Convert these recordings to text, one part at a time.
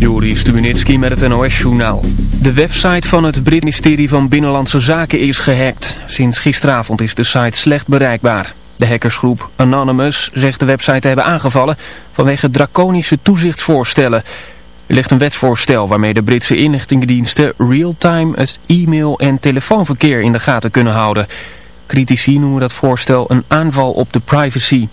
Joris Stubenitski met het NOS-journaal. De website van het Brit ministerie van Binnenlandse Zaken is gehackt. Sinds gisteravond is de site slecht bereikbaar. De hackersgroep Anonymous zegt de website te hebben aangevallen vanwege draconische toezichtsvoorstellen. Er ligt een wetsvoorstel waarmee de Britse inlichtingendiensten real-time het e-mail- en telefoonverkeer in de gaten kunnen houden. Critici noemen dat voorstel een aanval op de privacy.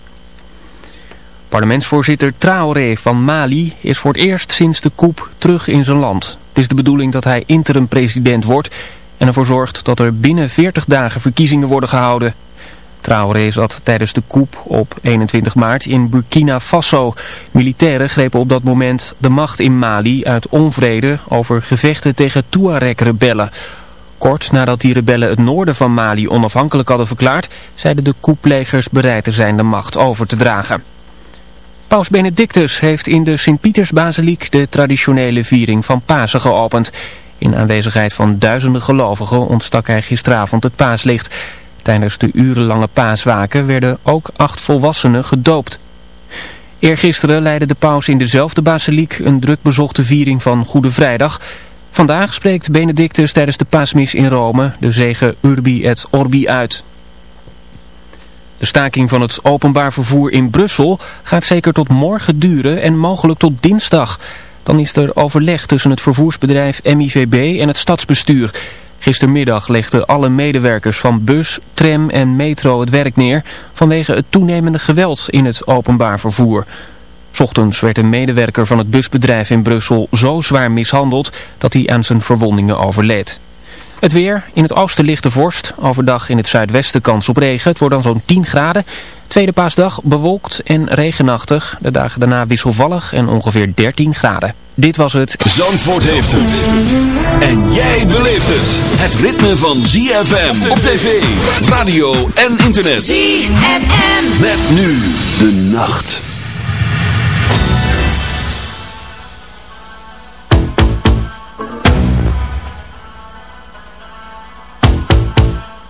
Parlementsvoorzitter Traoré van Mali is voor het eerst sinds de coup terug in zijn land. Het is de bedoeling dat hij interim-president wordt en ervoor zorgt dat er binnen 40 dagen verkiezingen worden gehouden. Traoré zat tijdens de coup op 21 maart in Burkina Faso. Militairen grepen op dat moment de macht in Mali uit onvrede over gevechten tegen Tuareg-rebellen. Kort nadat die rebellen het noorden van Mali onafhankelijk hadden verklaard, zeiden de couplegers bereid te zijn de macht over te dragen. Paus Benedictus heeft in de Sint-Pietersbasiliek de traditionele viering van Pasen geopend. In aanwezigheid van duizenden gelovigen ontstak hij gisteravond het paaslicht. Tijdens de urenlange paaswaken werden ook acht volwassenen gedoopt. Eergisteren leidde de paus in dezelfde basiliek een druk bezochte viering van Goede Vrijdag. Vandaag spreekt Benedictus tijdens de paasmis in Rome de zegen Urbi et Orbi uit. De staking van het openbaar vervoer in Brussel gaat zeker tot morgen duren en mogelijk tot dinsdag. Dan is er overleg tussen het vervoersbedrijf MIVB en het stadsbestuur. Gistermiddag legden alle medewerkers van bus, tram en metro het werk neer vanwege het toenemende geweld in het openbaar vervoer. Ochtends werd een medewerker van het busbedrijf in Brussel zo zwaar mishandeld dat hij aan zijn verwondingen overleed. Het weer, in het oosten ligt de vorst. Overdag in het zuidwesten kans op regen. Het wordt dan zo'n 10 graden. Tweede paasdag bewolkt en regenachtig. De dagen daarna wisselvallig en ongeveer 13 graden. Dit was het. Zandvoort heeft het. En jij beleeft het. Het ritme van ZFM op tv, radio en internet. ZFM. Met nu de nacht.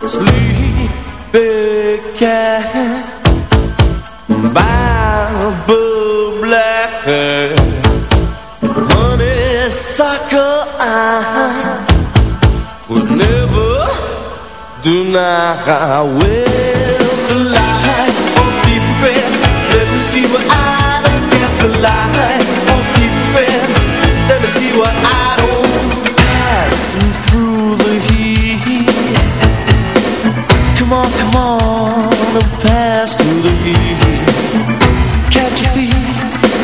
Sleepy cat Bible black Honeysuckle I Would never deny Well, the light of deep Let me see what I don't get The light of deep red Let me see what I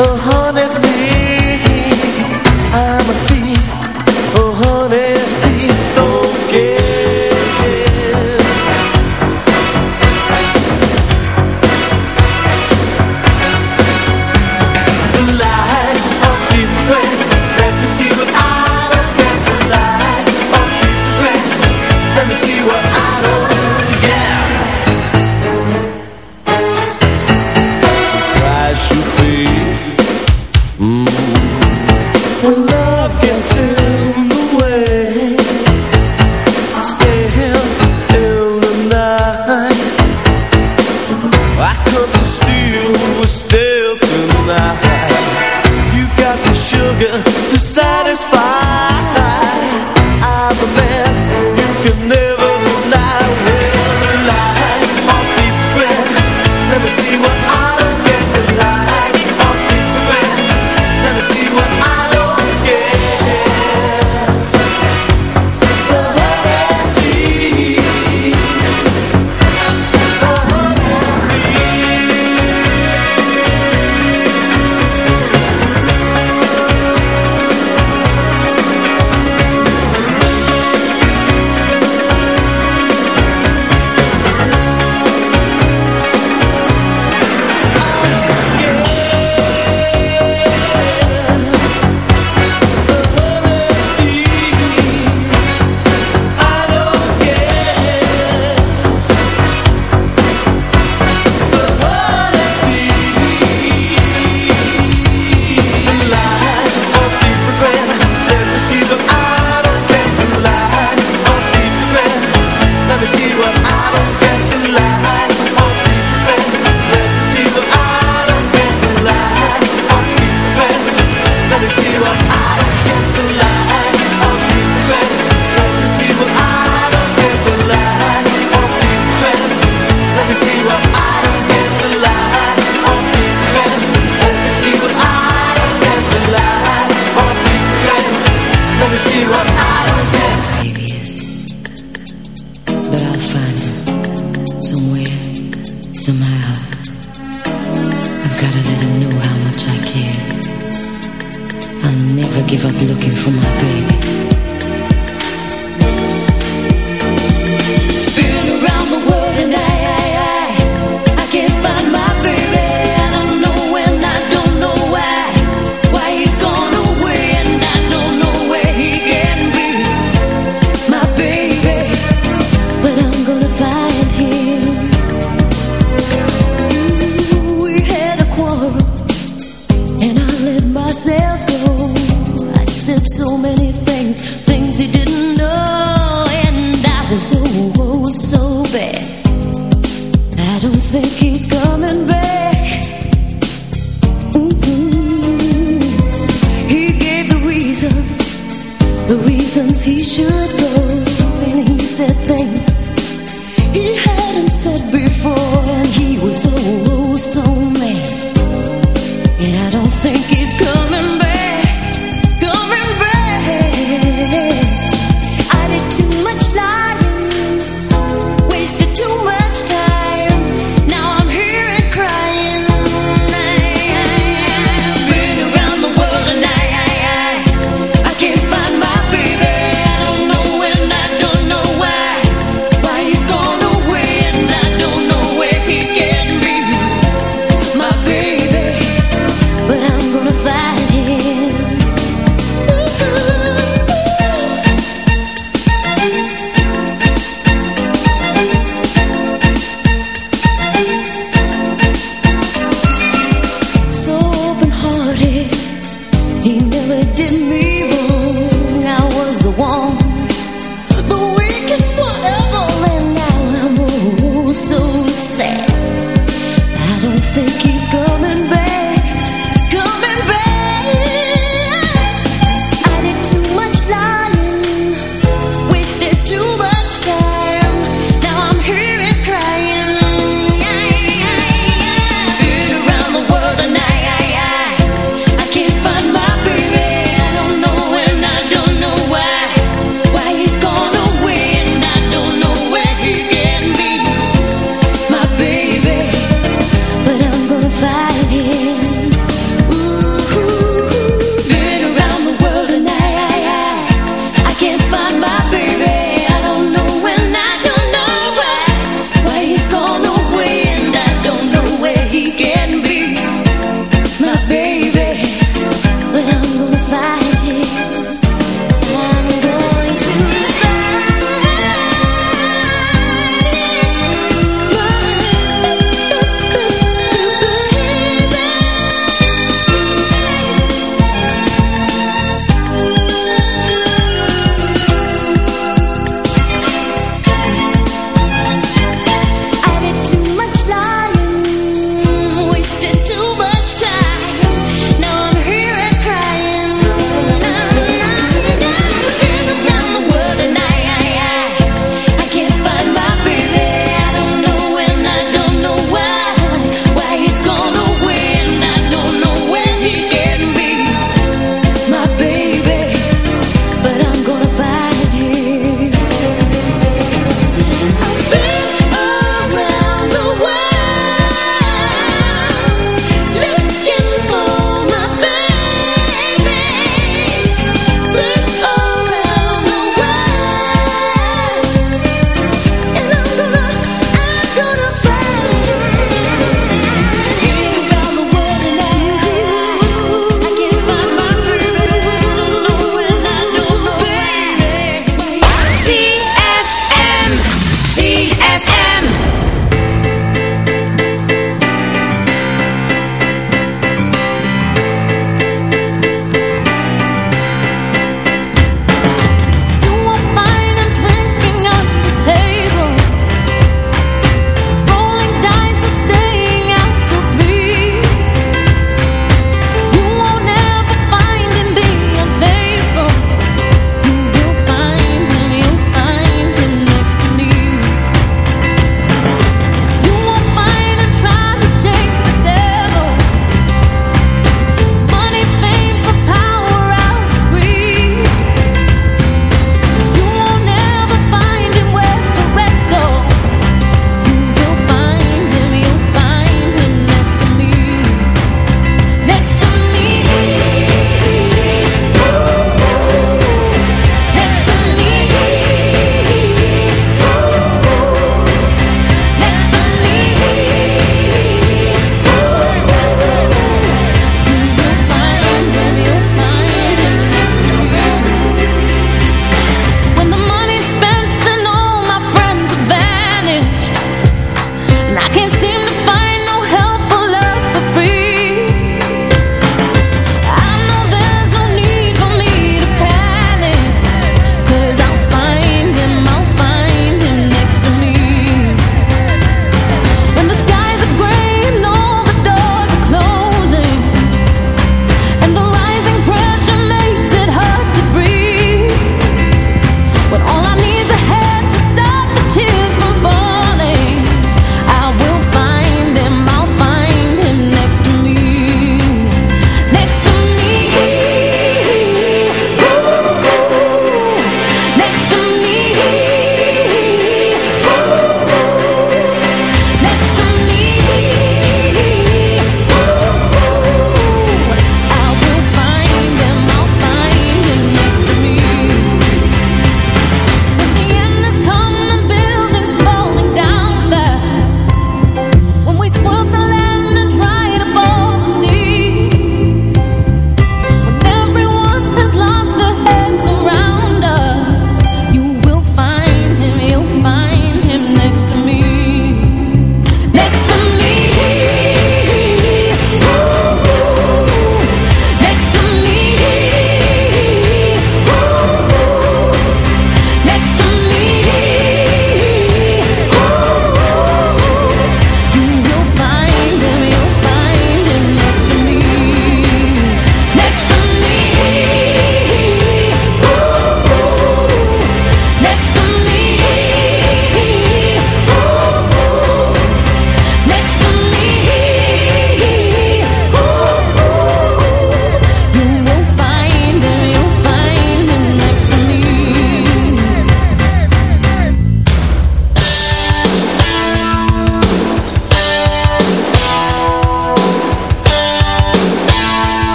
the heart. Sugar to satisfy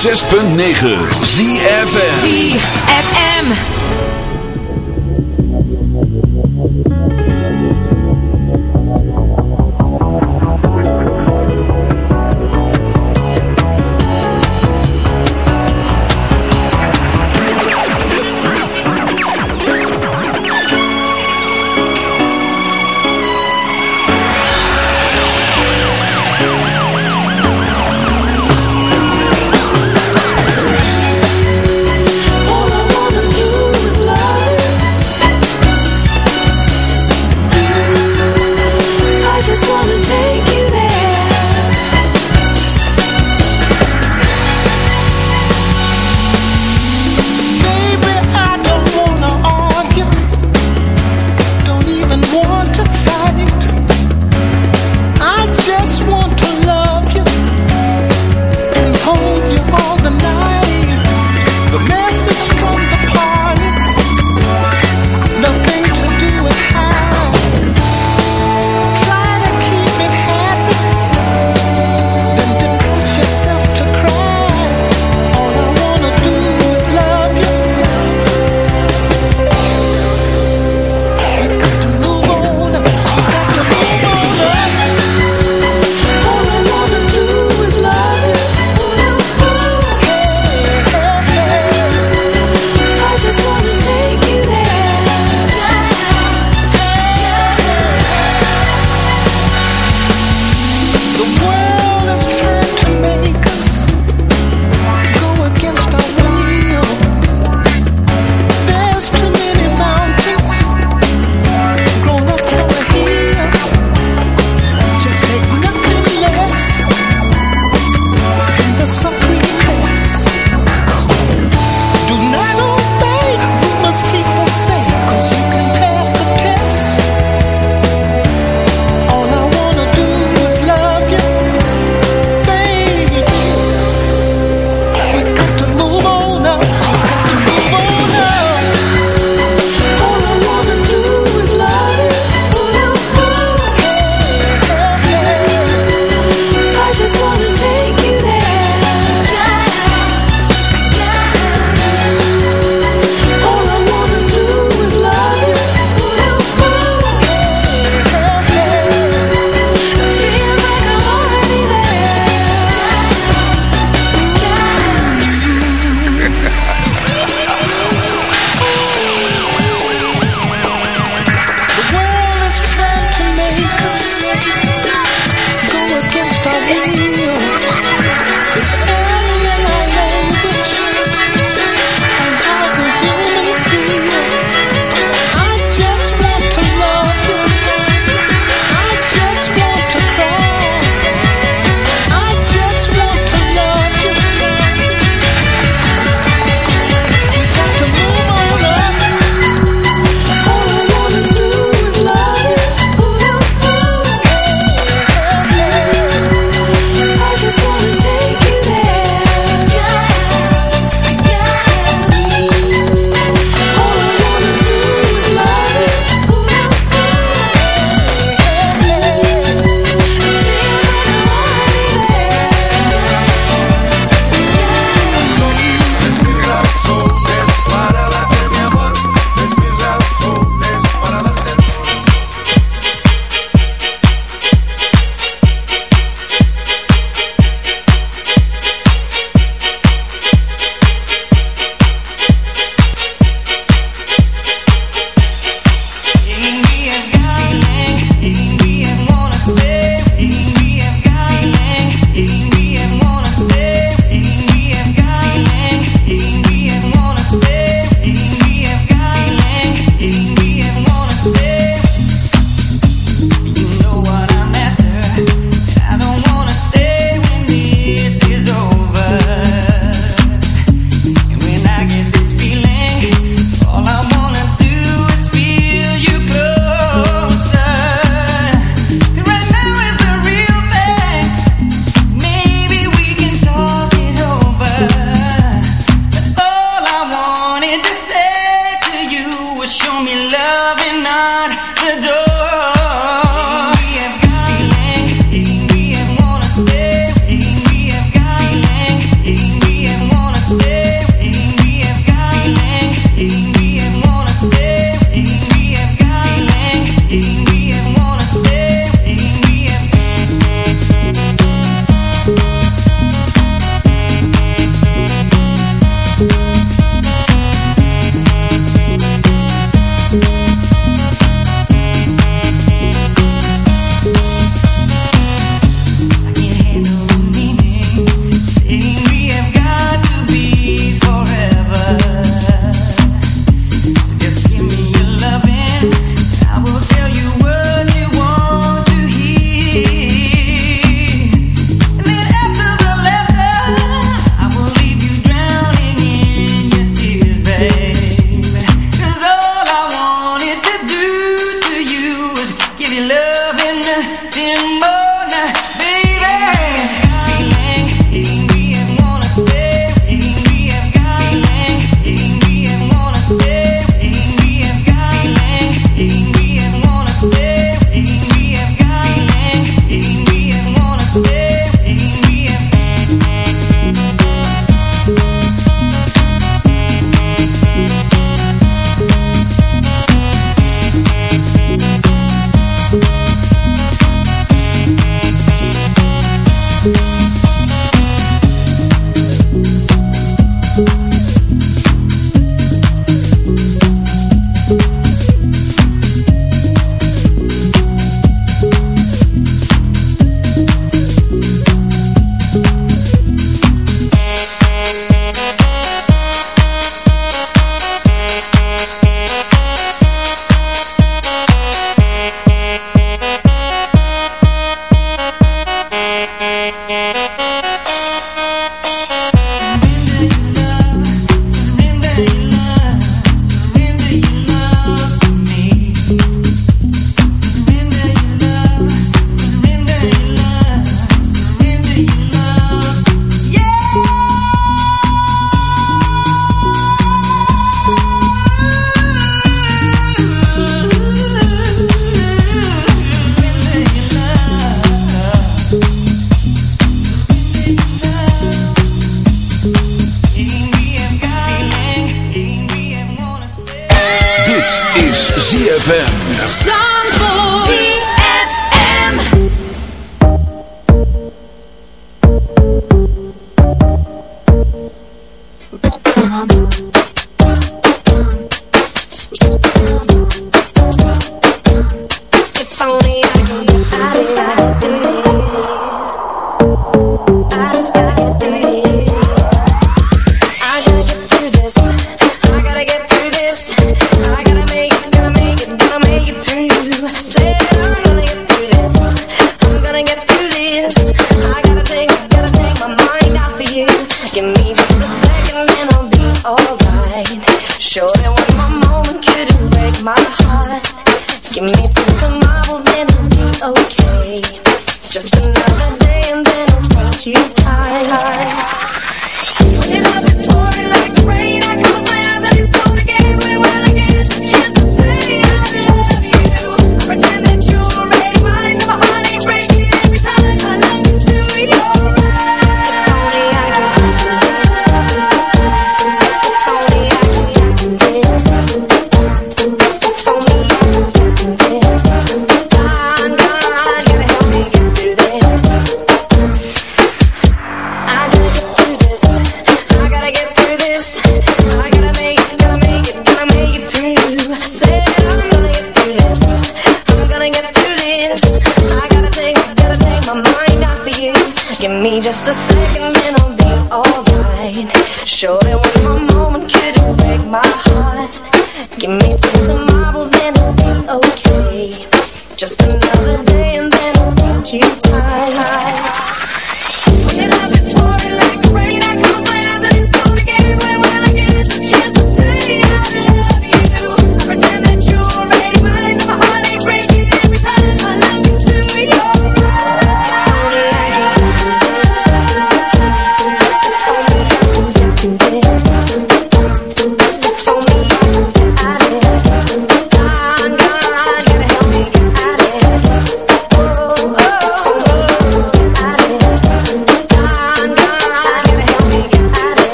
106.9 ZFN